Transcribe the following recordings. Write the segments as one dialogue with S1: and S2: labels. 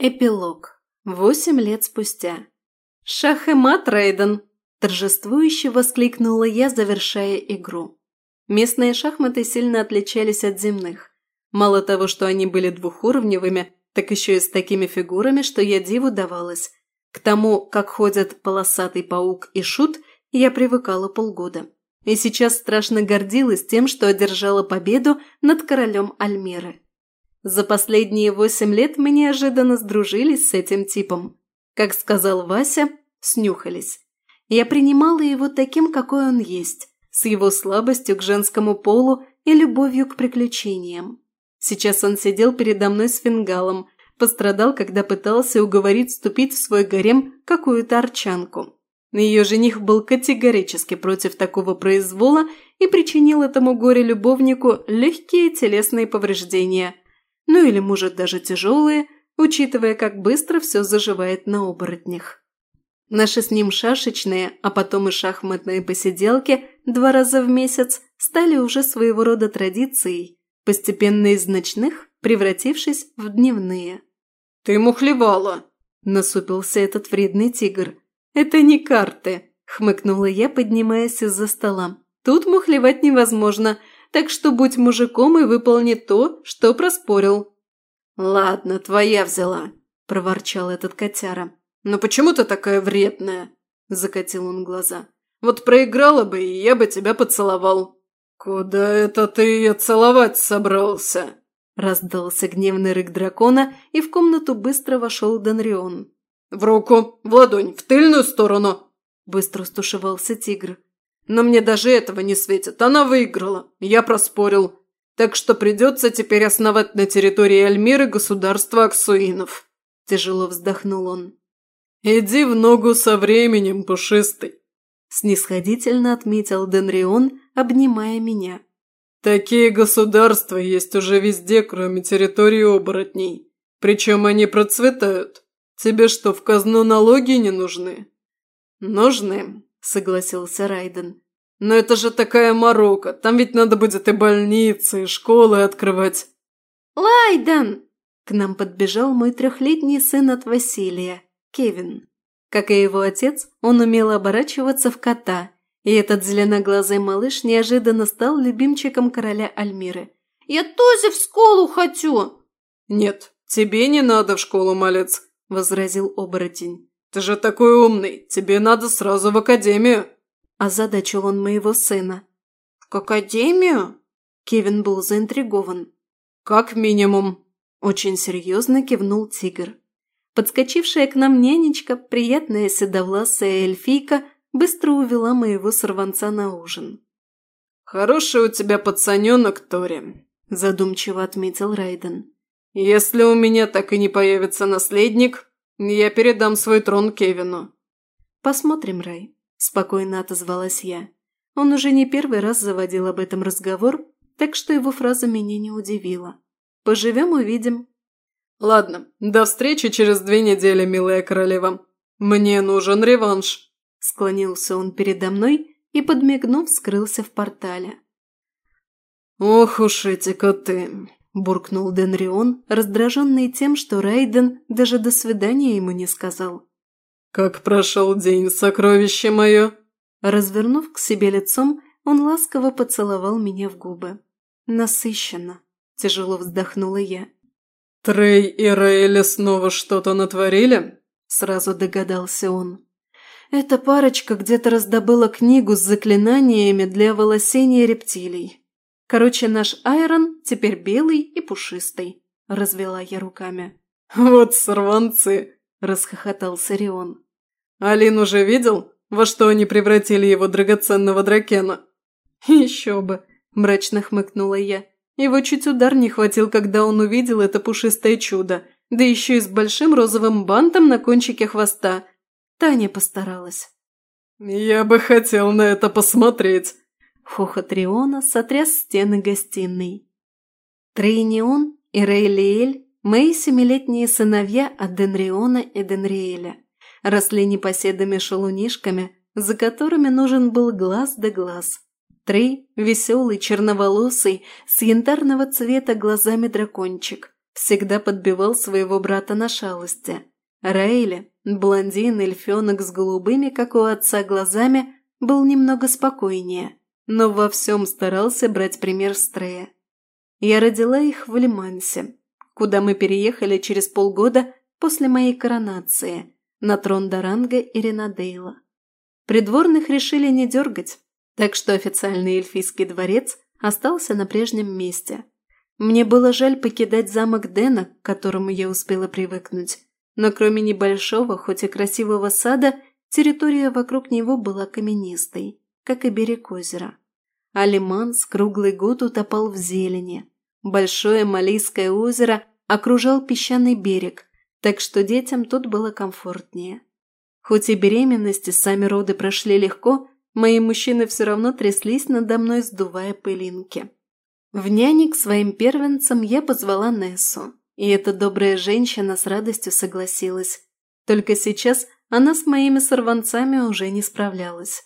S1: Эпилог. Восемь лет спустя. «Шах и мат, Рейден!» – торжествующе воскликнула я, завершая игру. Местные шахматы сильно отличались от земных. Мало того, что они были двухуровневыми, так еще и с такими фигурами, что я диву давалась. К тому, как ходят полосатый паук и шут, я привыкала полгода. И сейчас страшно гордилась тем, что одержала победу над королем Альмеры. За последние восемь лет мы неожиданно сдружились с этим типом. Как сказал Вася, снюхались. Я принимала его таким, какой он есть, с его слабостью к женскому полу и любовью к приключениям. Сейчас он сидел передо мной с фингалом, пострадал, когда пытался уговорить вступить в свой гарем какую-то арчанку. Ее жених был категорически против такого произвола и причинил этому горе-любовнику легкие телесные повреждения – ну или, может, даже тяжелые, учитывая, как быстро все заживает на оборотнях. Наши с ним шашечные, а потом и шахматные посиделки два раза в месяц стали уже своего рода традицией, постепенно из ночных превратившись в дневные.
S2: «Ты мухлевала!» – насупился этот вредный тигр.
S1: «Это не карты!» – хмыкнула я, поднимаясь из-за стола. «Тут мухлевать невозможно, так что будь мужиком и выполни то, что проспорил».
S2: «Ладно, твоя взяла», – проворчал этот котяра. «Но почему ты такая вредная?» – закатил он глаза. «Вот проиграла бы, и я бы тебя поцеловал». «Куда это ты ее целовать собрался?» Раздался гневный рык дракона, и в комнату быстро вошел Донрион. «В руку, в ладонь, в тыльную сторону!» Быстро стушевался тигр. Но мне даже этого не светит. Она выиграла. Я проспорил. Так что придется теперь основать на территории Альмиры государство Аксуинов. Тяжело вздохнул он. «Иди в ногу со временем, пушистый!» Снисходительно отметил Денрион, обнимая меня. «Такие государства есть уже везде, кроме территории оборотней. Причем они процветают. Тебе что, в казну налоги не нужны?» «Нужны», – согласился Райден. «Но это же такая морока! Там ведь надо будет и больницы, и школы открывать!»
S1: «Лайден!» К нам подбежал мой трехлетний сын от Василия, Кевин. Как и его отец, он умел оборачиваться в кота, и этот зеленоглазый малыш неожиданно стал любимчиком короля Альмиры. «Я тоже в школу хочу!»
S2: «Нет, тебе не надо в школу, малец!» – возразил оборотень. «Ты же такой умный, тебе надо сразу в академию!»
S1: Озадачил он моего сына.
S2: «В академию?»
S1: Кевин был заинтригован.
S2: «Как минимум!»
S1: Очень серьезно кивнул тигр. Подскочившая к нам нянечка, приятная седовласая эльфийка, быстро увела моего сорванца на ужин.
S2: «Хороший у тебя пацаненок, Тори», – задумчиво отметил Райден. «Если у меня так и не появится наследник, «Я передам свой трон Кевину».
S1: «Посмотрим, Рай», – спокойно отозвалась я. Он уже не первый раз заводил об этом разговор, так что его фраза меня не удивила. «Поживем – увидим».
S2: «Ладно, до встречи через две недели, милая королева. Мне нужен реванш», – склонился он передо мной и, подмигнув, скрылся в портале. «Ох уж эти коты!» – буркнул Денрион, раздраженный тем, что Райден даже до свидания ему не сказал. «Как прошел день, сокровище мое?»
S1: Развернув к себе лицом, он ласково поцеловал меня в губы. «Насыщенно», – тяжело вздохнула я.
S2: «Трей и Рейли снова что-то натворили?» – сразу догадался он.
S1: Эта парочка где-то раздобыла книгу с заклинаниями для волосения рептилий. Короче, наш Айрон теперь белый и пушистый», – развела я руками.
S2: «Вот сорванцы!» – расхохотался Рион. «Алин уже видел, во что они превратили его драгоценного дракена?»
S1: «Еще бы!» – мрачно хмыкнула я. Его чуть удар не хватил, когда он увидел это пушистое чудо, да еще и с большим розовым бантом на кончике хвоста. Таня постаралась.
S2: «Я бы хотел на это посмотреть»,
S1: Хохот Риона сотряс стены гостиной. Трейнион и Рейлиэль – мои семилетние сыновья от Денриона и Денриэля. Росли непоседами-шалунишками, за которыми нужен был глаз да глаз. Трей – веселый, черноволосый, с янтарного цвета глазами дракончик. Всегда подбивал своего брата на шалости. Рейли, блондин, эльфенок с голубыми, как у отца, глазами, был немного спокойнее, но во всем старался брать пример Стрея. Я родила их в Лимансе, куда мы переехали через полгода после моей коронации на трон Даранга и Ренадейла. Придворных решили не дергать, так что официальный эльфийский дворец остался на прежнем месте. Мне было жаль покидать замок Дэна, к которому я успела привыкнуть, но кроме небольшого, хоть и красивого сада, территория вокруг него была каменистой, как и берег озера. А круглый год утопал в зелени. Большое Малийское озеро окружал песчаный берег, так что детям тут было комфортнее. Хоть и беременности сами роды прошли легко, мои мужчины все равно тряслись надо мной, сдувая пылинки. В няне к своим первенцам я позвала Нессу, и эта добрая женщина с радостью согласилась. Только сейчас она с моими сорванцами уже не справлялась.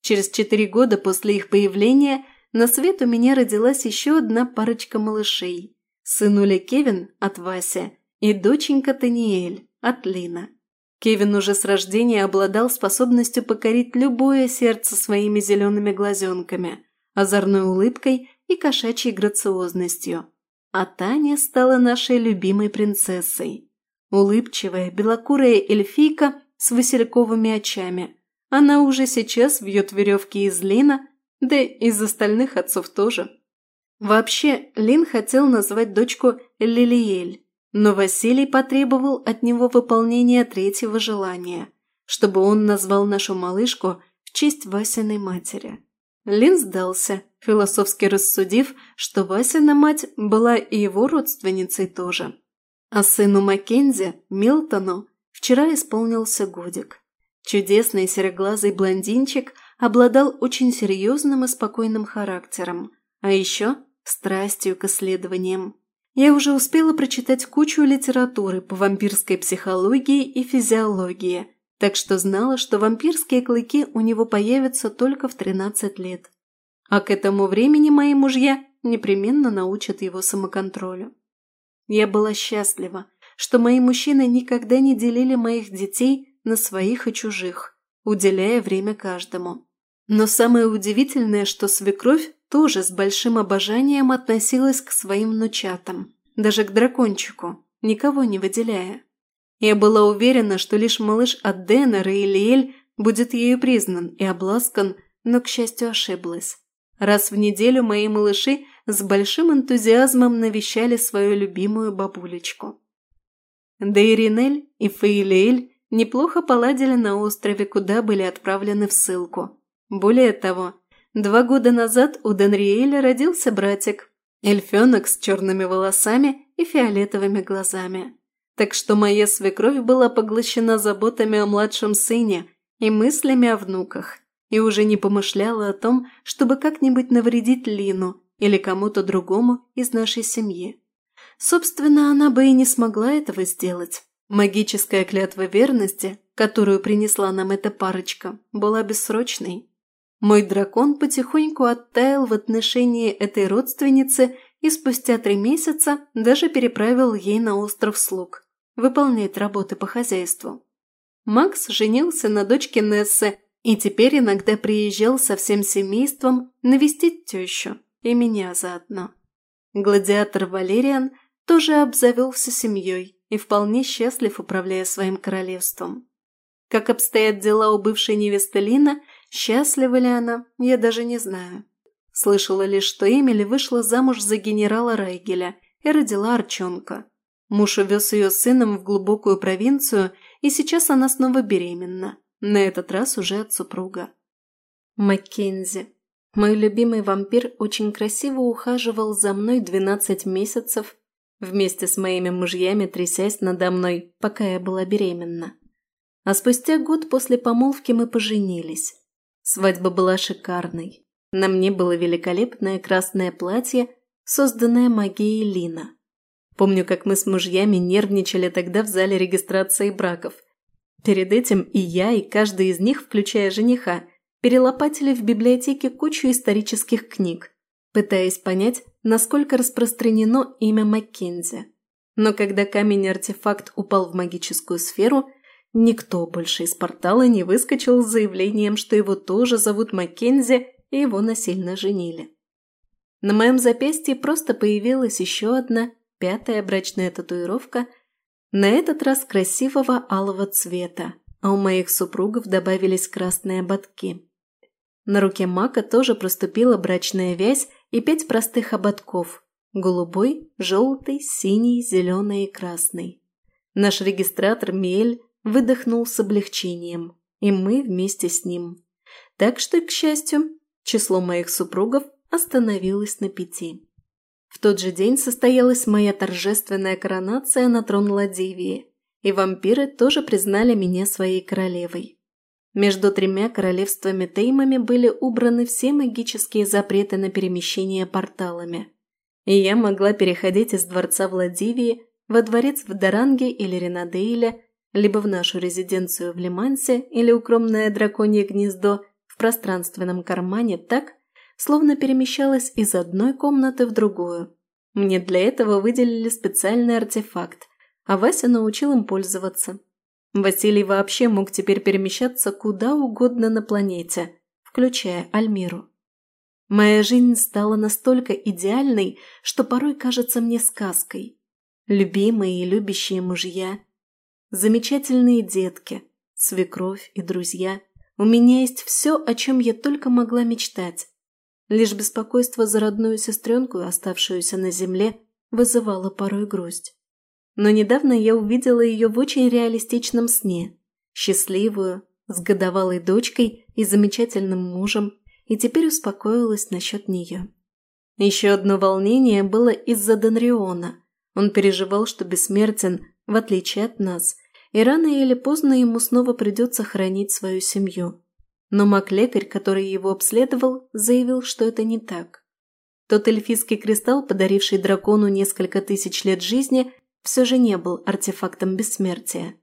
S1: Через четыре года после их появления на свет у меня родилась еще одна парочка малышей. Сынуля Кевин от Васи и доченька Таниэль от Лина. Кевин уже с рождения обладал способностью покорить любое сердце своими зелеными глазенками, озорной улыбкой и кошачьей грациозностью. А Таня стала нашей любимой принцессой. Улыбчивая, белокурая эльфийка с васильковыми очами. Она уже сейчас вьет веревки из Лина, да и из остальных отцов тоже. Вообще, Лин хотел назвать дочку Лилиэль, но Василий потребовал от него выполнения третьего желания, чтобы он назвал нашу малышку в честь Васиной матери. Лин сдался, философски рассудив, что Васина мать была и его родственницей тоже. А сыну Маккензи, Милтону, вчера исполнился годик. Чудесный сероглазый блондинчик обладал очень серьезным и спокойным характером, а еще страстью к исследованиям. Я уже успела прочитать кучу литературы по вампирской психологии и физиологии – так что знала, что вампирские клыки у него появятся только в 13 лет. А к этому времени мои мужья непременно научат его самоконтролю. Я была счастлива, что мои мужчины никогда не делили моих детей на своих и чужих, уделяя время каждому. Но самое удивительное, что свекровь тоже с большим обожанием относилась к своим внучатам, даже к дракончику, никого не выделяя. Я была уверена, что лишь малыш от Дэна Рейлиэль будет ею признан и обласкан, но, к счастью, ошиблась. Раз в неделю мои малыши с большим энтузиазмом навещали свою любимую бабулечку. Да и Ринель и Фейлиэль неплохо поладили на острове, куда были отправлены в ссылку. Более того, два года назад у Денриэля родился братик, эльфенок с черными волосами и фиолетовыми глазами так что моя свекровь была поглощена заботами о младшем сыне и мыслями о внуках, и уже не помышляла о том, чтобы как-нибудь навредить Лину или кому-то другому из нашей семьи. Собственно, она бы и не смогла этого сделать. Магическая клятва верности, которую принесла нам эта парочка, была бессрочной. Мой дракон потихоньку оттаял в отношении этой родственницы и спустя три месяца даже переправил ей на остров слуг выполняет работы по хозяйству. Макс женился на дочке Нессы и теперь иногда приезжал со всем семейством навестить тещу и меня заодно. Гладиатор Валериан тоже обзавелся семьей и вполне счастлив, управляя своим королевством. Как обстоят дела у бывшей невесты Лина, счастлива ли она, я даже не знаю. Слышала лишь, что Эмили вышла замуж за генерала Райгеля и родила Арчонка. Муж увез ее с сыном в глубокую провинцию, и сейчас она снова беременна, на этот раз уже от супруга. Маккензи. Мой любимый вампир очень красиво ухаживал за мной 12 месяцев, вместе с моими мужьями трясясь надо мной, пока я была беременна. А спустя год после помолвки мы поженились. Свадьба была шикарной. На мне было великолепное красное платье, созданное магией Лина. Помню, как мы с мужьями нервничали тогда в зале регистрации браков. Перед этим и я, и каждый из них, включая жениха, перелопатили в библиотеке кучу исторических книг, пытаясь понять, насколько распространено имя Маккензи. Но когда камень-артефакт упал в магическую сферу, никто больше из портала не выскочил с заявлением, что его тоже зовут Маккензи и его насильно женили. На моем запястье просто появилась еще одна, пятая брачная татуировка, на этот раз красивого алого цвета, а у моих супругов добавились красные ободки. На руке Мака тоже проступила брачная вязь и пять простых ободков, Голубой, желтый, синий, зеленый и красный. Наш регистратор Мель выдохнул с облегчением, и мы вместе с ним. Так что, к счастью, число моих супругов остановилось на пяти. В тот же день состоялась моя торжественная коронация на трон Ладивии, и вампиры тоже признали меня своей королевой. Между тремя королевствами Теймами были убраны все магические запреты на перемещение порталами – и я могла переходить из дворца Владивии во дворец в Даранге или Ренадейле, либо в нашу резиденцию в Лимансе или укромное драконье гнездо в пространственном кармане так, словно перемещалась из одной комнаты в другую. Мне для этого выделили специальный артефакт, а Вася научил им пользоваться. Василий вообще мог теперь перемещаться куда угодно на планете, включая Альмиру. Моя жизнь стала настолько идеальной, что порой кажется мне сказкой. Любимые и любящие мужья, замечательные детки, свекровь и друзья. У меня есть все, о чем я только могла мечтать. Лишь беспокойство за родную сестренку, оставшуюся на земле, вызывало порой грусть. Но недавно я увидела ее в очень реалистичном сне. Счастливую, с годовалой дочкой и замечательным мужем, и теперь успокоилась насчет нее. Еще одно волнение было из-за Донриона. Он переживал, что бессмертен, в отличие от нас, и рано или поздно ему снова придется хранить свою семью. Но маг-лекарь, который его обследовал, заявил, что это не так. Тот эльфийский кристалл, подаривший дракону несколько тысяч лет жизни, все же не был артефактом бессмертия.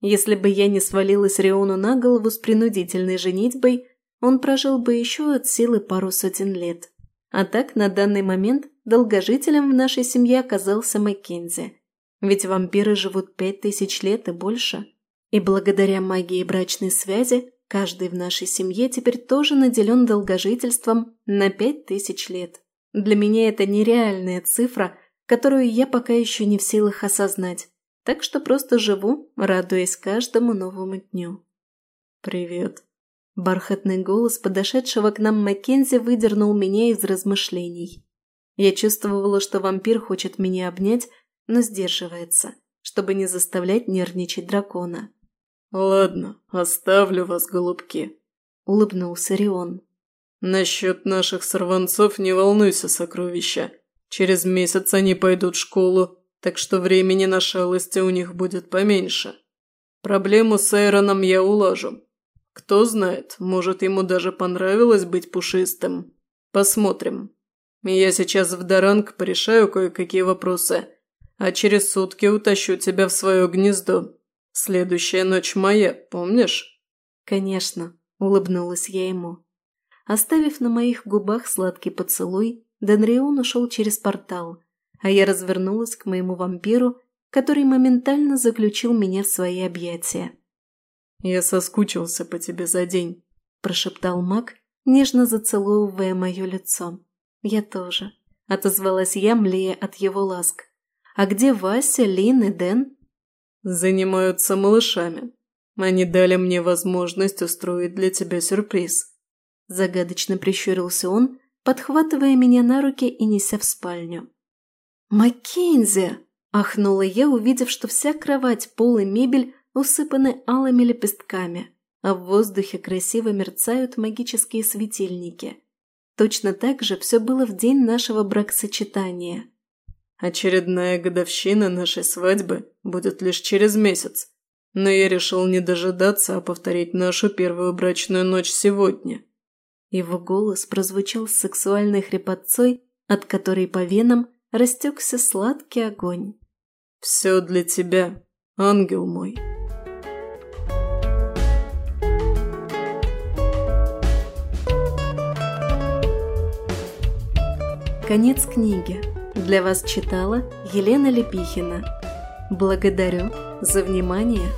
S1: Если бы я не свалилась Риону на голову с принудительной женитьбой, он прожил бы еще от силы пару сотен лет. А так, на данный момент, долгожителем в нашей семье оказался Маккензи. Ведь вампиры живут пять тысяч лет и больше. И благодаря магии брачной связи, каждый в нашей семье теперь тоже наделен долгожительством на пять тысяч лет. Для меня это нереальная цифра, которую я пока еще не в силах осознать. Так что просто живу, радуясь каждому новому дню.
S2: «Привет»,
S1: Бархатный голос подошедшего к нам Маккензи выдернул меня из размышлений. Я чувствовала, что вампир хочет меня обнять, но сдерживается, чтобы не заставлять нервничать дракона.
S2: «Ладно, оставлю вас, голубки», – улыбнулся Рион. «Насчет наших сорванцов не волнуйся, сокровища. Через месяц они пойдут в школу, так что времени на шалости у них будет поменьше. Проблему с Эйроном я улажу, кто знает, может, ему даже понравилось быть пушистым. Посмотрим. Я сейчас в Даранг порешаю кое-какие вопросы, а через сутки утащу тебя в свое гнездо. Следующая ночь моя, помнишь?»
S1: «Конечно», – улыбнулась я ему. Оставив на моих губах сладкий поцелуй, Денрион ушел через портал, а я развернулась к моему вампиру, который моментально заключил меня в свои объятия.
S2: «Я соскучился по тебе за день», –
S1: прошептал маг, нежно зацеловывая мое лицо. «Я тоже», – отозвалась я, млея от его ласк. «А где Вася, Лин и Дэн?»
S2: «Занимаются малышами. Они дали мне возможность устроить для тебя сюрприз».
S1: Загадочно прищурился он, подхватывая меня на руки и неся в спальню. «Маккензи!» – ахнула я, увидев, что вся кровать, пол и мебель усыпаны алыми лепестками, а в воздухе красиво мерцают магические светильники. Точно так же все было в день нашего бракосочетания.
S2: Очередная годовщина нашей свадьбы будет лишь через месяц, но я решил не дожидаться, а повторить нашу первую брачную ночь сегодня.
S1: Его голос прозвучал с сексуальной хрипотцой, от которой по венам растекся сладкий огонь.
S2: «Все для тебя, ангел мой».
S1: Конец книги. Для вас читала Елена Лепихина. Благодарю за внимание.